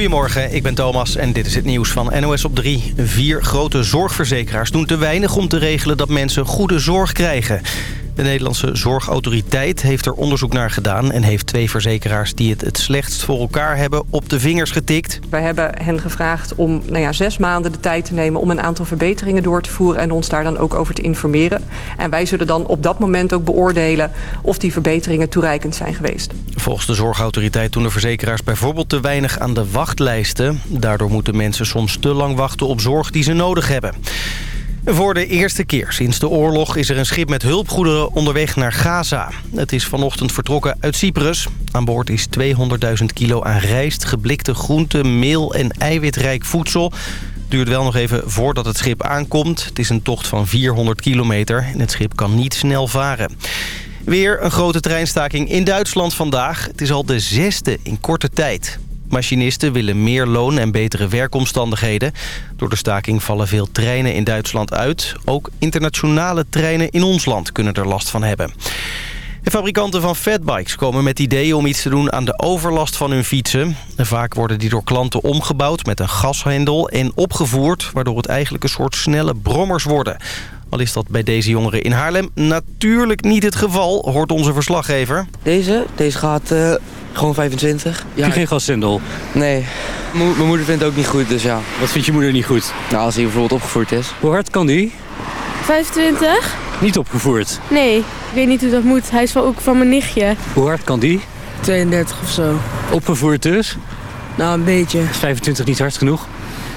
Goedemorgen, ik ben Thomas en dit is het nieuws van NOS op 3. Vier grote zorgverzekeraars doen te weinig om te regelen dat mensen goede zorg krijgen. De Nederlandse Zorgautoriteit heeft er onderzoek naar gedaan... en heeft twee verzekeraars die het het slechtst voor elkaar hebben op de vingers getikt. Wij hebben hen gevraagd om nou ja, zes maanden de tijd te nemen... om een aantal verbeteringen door te voeren en ons daar dan ook over te informeren. En wij zullen dan op dat moment ook beoordelen... of die verbeteringen toereikend zijn geweest. Volgens de Zorgautoriteit doen de verzekeraars bijvoorbeeld te weinig aan de wachtlijsten. Daardoor moeten mensen soms te lang wachten op zorg die ze nodig hebben. Voor de eerste keer sinds de oorlog is er een schip met hulpgoederen onderweg naar Gaza. Het is vanochtend vertrokken uit Cyprus. Aan boord is 200.000 kilo aan rijst, geblikte groenten, meel en eiwitrijk voedsel. Duurt wel nog even voordat het schip aankomt. Het is een tocht van 400 kilometer en het schip kan niet snel varen. Weer een grote treinstaking in Duitsland vandaag. Het is al de zesde in korte tijd. Machinisten willen meer loon en betere werkomstandigheden. Door de staking vallen veel treinen in Duitsland uit. Ook internationale treinen in ons land kunnen er last van hebben. De fabrikanten van fatbikes komen met ideeën om iets te doen aan de overlast van hun fietsen. Vaak worden die door klanten omgebouwd met een gashendel en opgevoerd... waardoor het eigenlijk een soort snelle brommers worden. Al is dat bij deze jongeren in Haarlem natuurlijk niet het geval, hoort onze verslaggever. Deze? Deze gaat uh, gewoon 25. Ja. Heb je geen gashendel? Nee. Mo mijn moeder vindt het ook niet goed, dus ja. Wat vindt je moeder niet goed? Nou, als hij bijvoorbeeld opgevoerd is. Hoe hard kan die? 25. Niet opgevoerd? Nee, ik weet niet hoe dat moet. Hij is wel ook van mijn nichtje. Hoe hard kan die? 32 of zo. Opgevoerd dus? Nou, een beetje. Is 25 niet hard genoeg?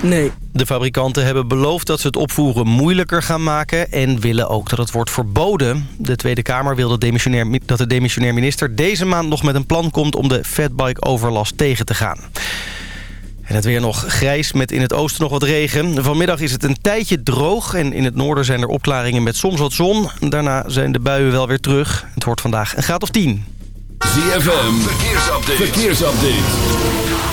Nee. De fabrikanten hebben beloofd dat ze het opvoeren moeilijker gaan maken... en willen ook dat het wordt verboden. De Tweede Kamer wil dat, demissionair, dat de demissionair minister deze maand nog met een plan komt... om de fatbike-overlast tegen te gaan. En het weer nog grijs met in het oosten nog wat regen. Vanmiddag is het een tijdje droog en in het noorden zijn er opklaringen met soms wat zon. Daarna zijn de buien wel weer terug. Het wordt vandaag een graad of 10. ZFM, verkeersupdate. verkeersupdate.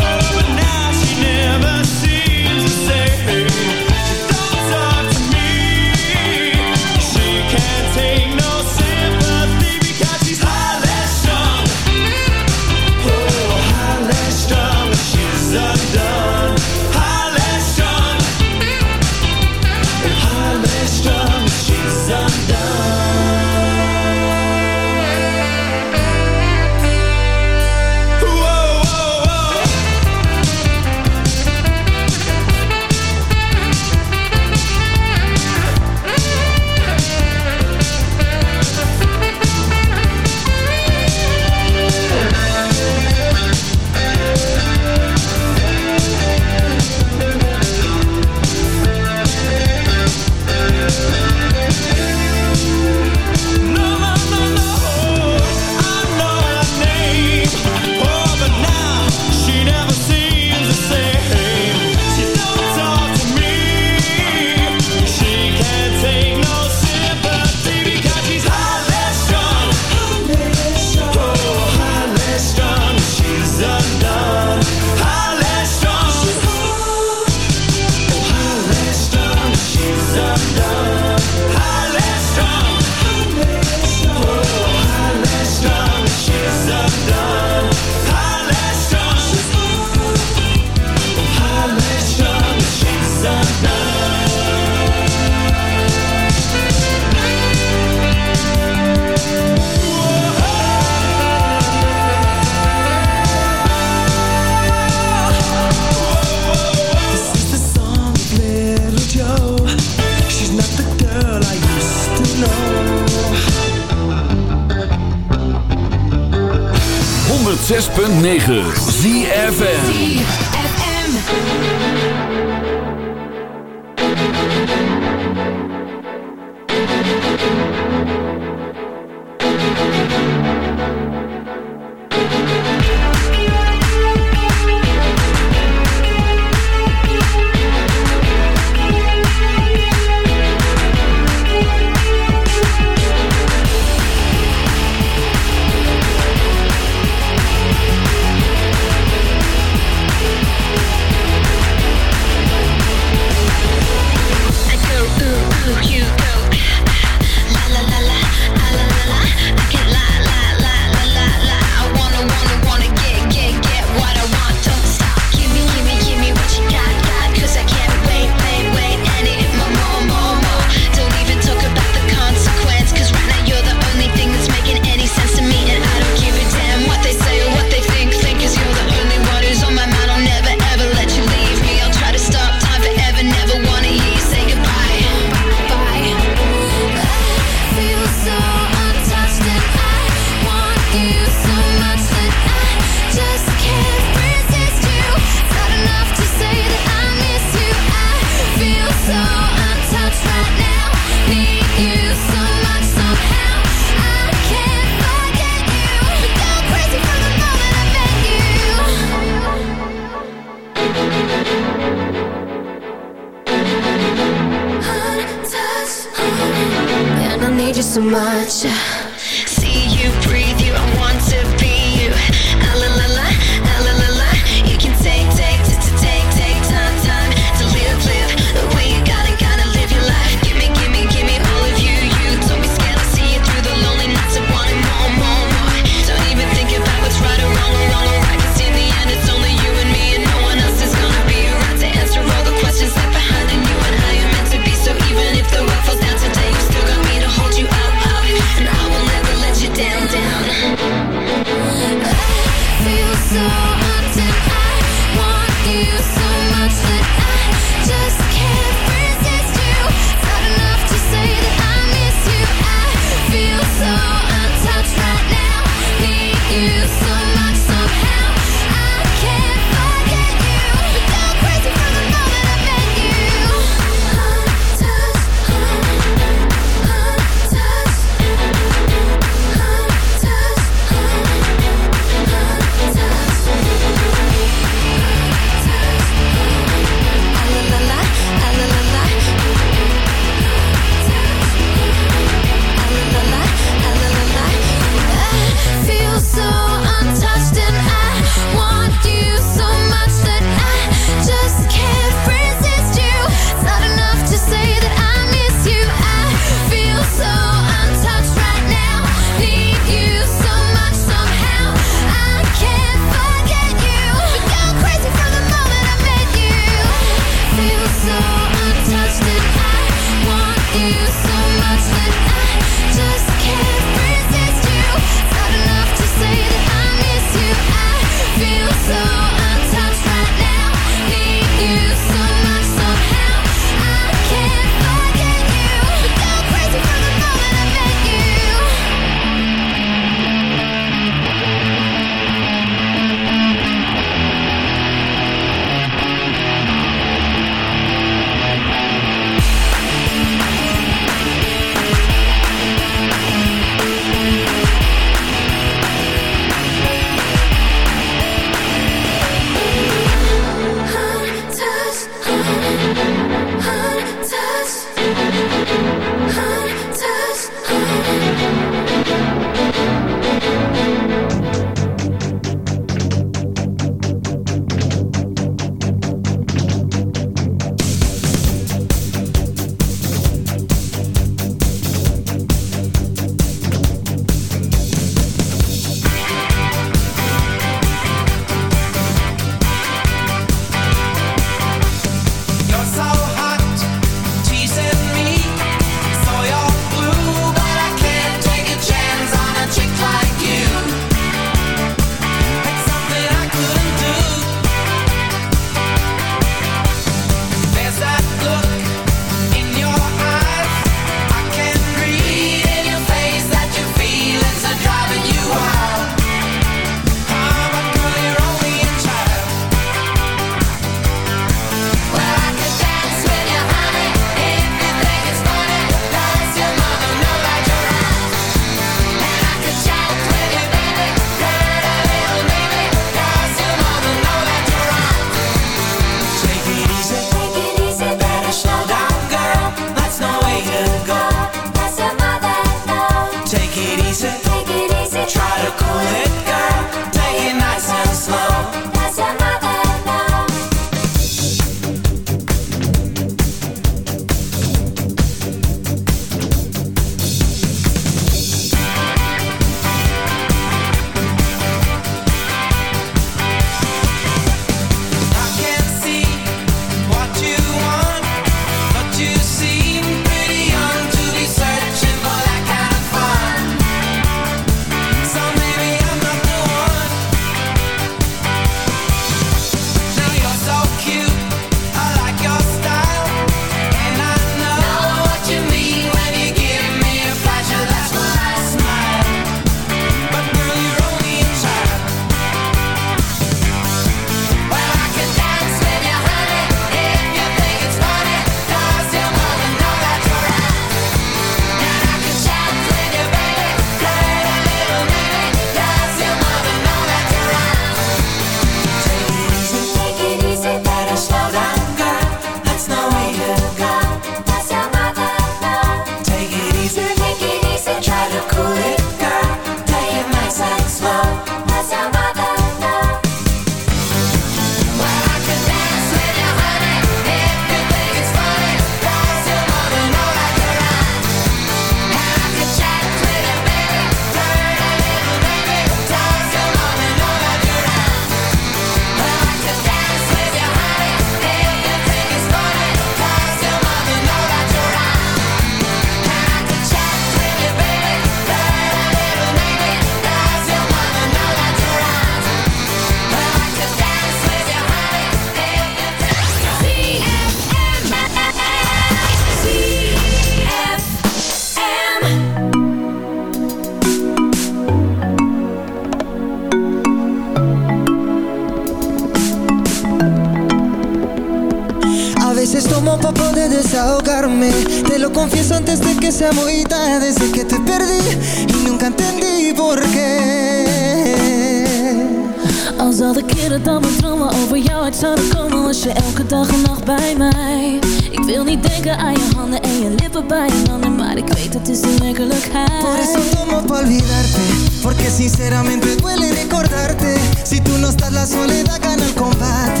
Si tú no estás la soledad gana el combate.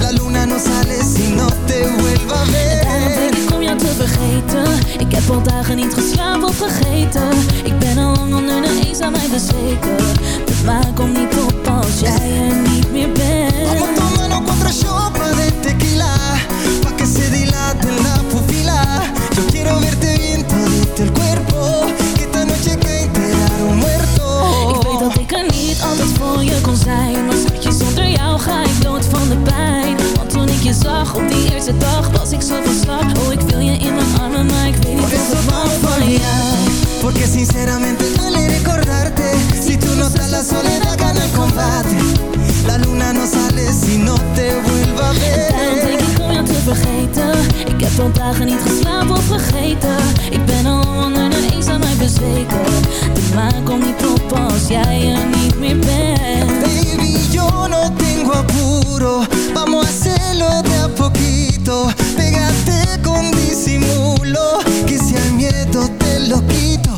La luna no sale si no te vuelva a ver. Daarom denk ik om jou te vergeten. Ik heb al dagen niet geslapen of vergeten. Ik ben al lang onder de eens aan mij bezweken. De maan komt niet op als jij er niet meer bent. Vamos tomando cuatro shots de tequila Pa' que se dilate la pupila. Yo quiero verte Porque sinceramente duele recordarte. Si tú no estás la soledad gana el combate. La luna no sale si no te vuelva a Daarom denk ver ik om jou te vergeten. Ik heb al dagen niet geslapen of vergeten. Ik ben al onder de eens aan mij bezweken. De maan komt niet op als jij er niet meer bent. Baby, yo no tengo apuro. Vamos a hacerlo de a poquito. Pégate con disimulo. Que si al miedo te lo quito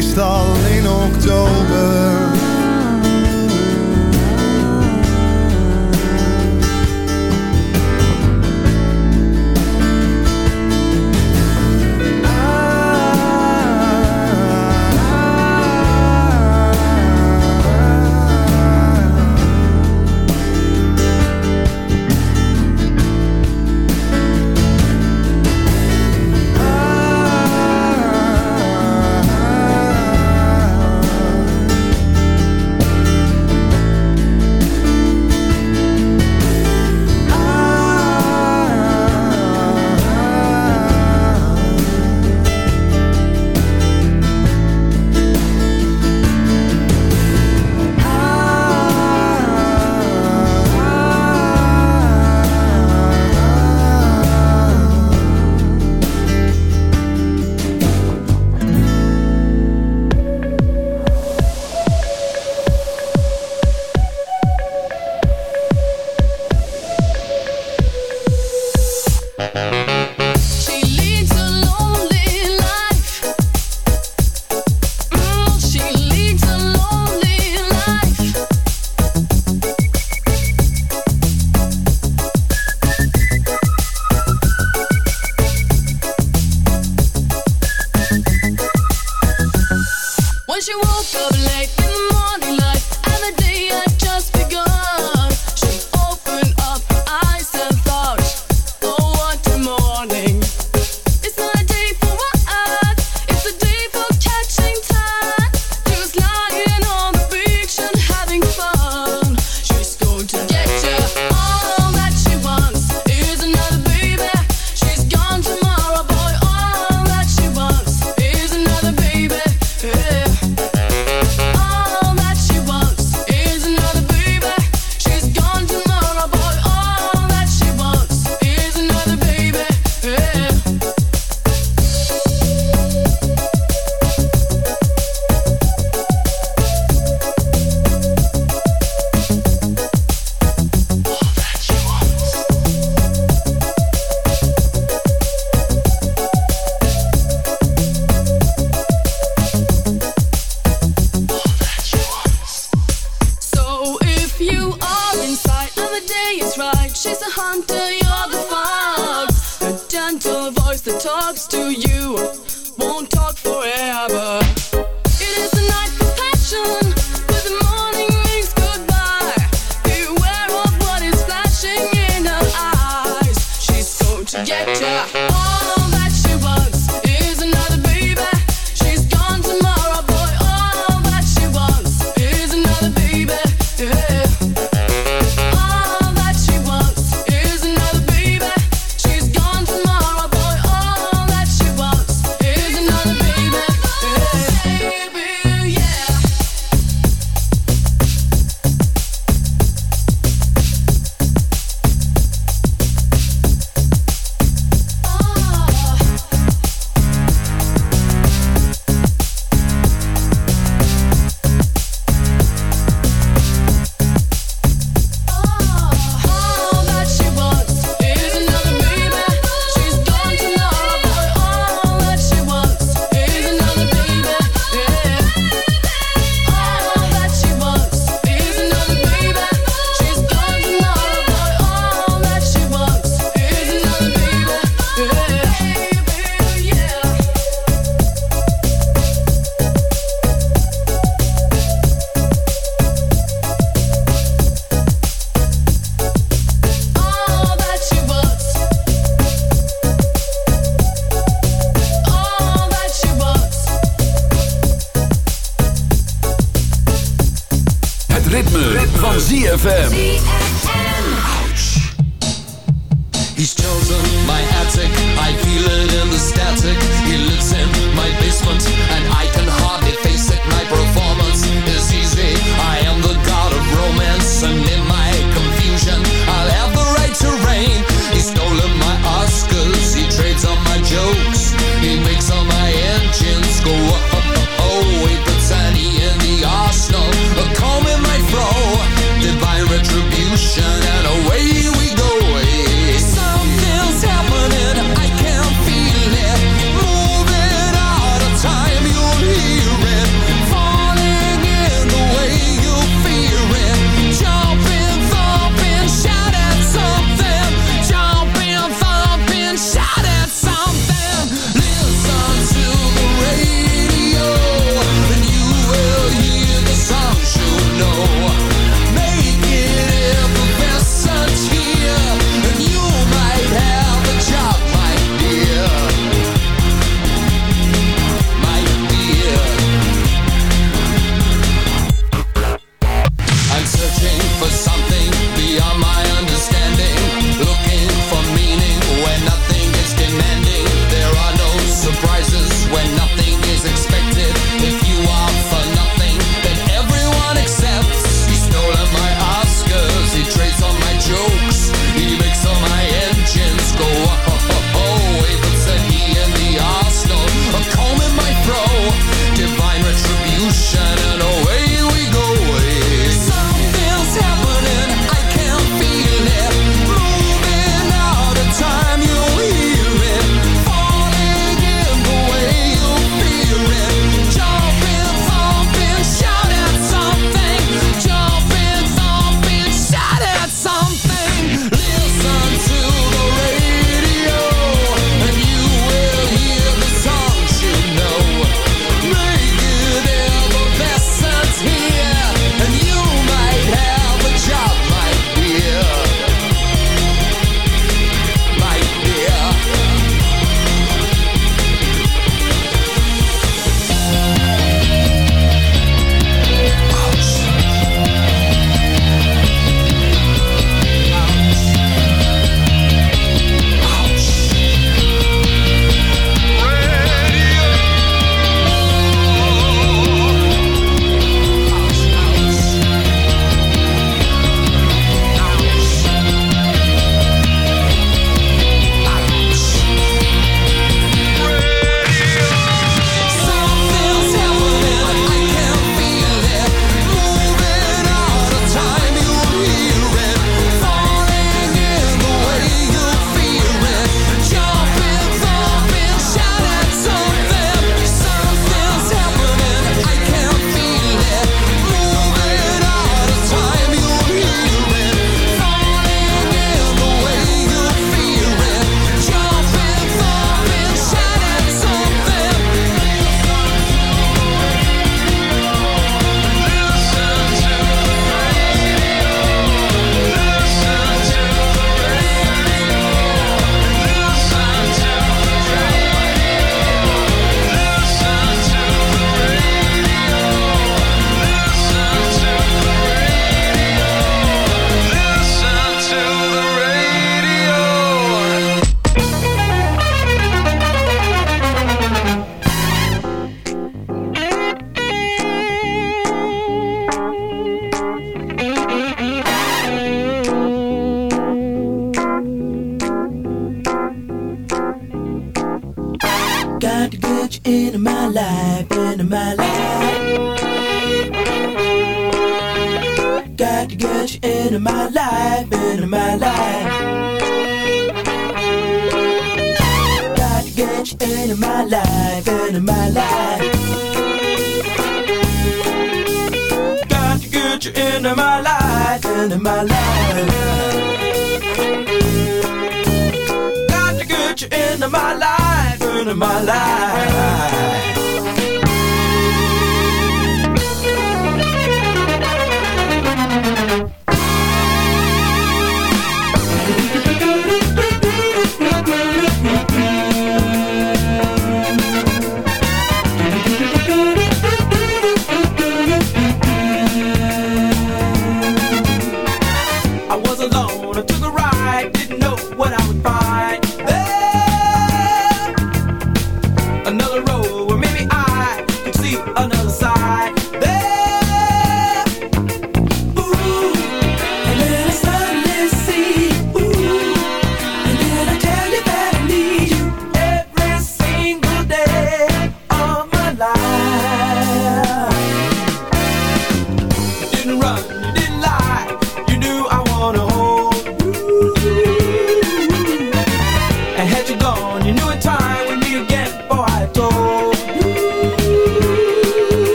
Meestal in oktober. When she woke up late in the morning light and the day had just begun, ZFM.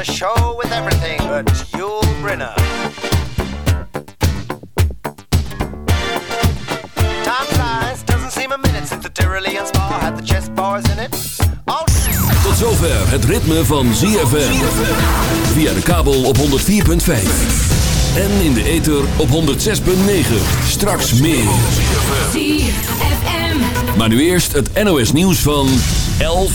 A show with everything but Yul Brynner. Time flies, doesn't seem a minute since the Tyrolean spa had the chess bars in it. All Tot zover het ritme van ZFM. Via de kabel op 104.5. En in de ether op 106.9. Straks meer. ZFM. Maar nu eerst het NOS nieuws van 11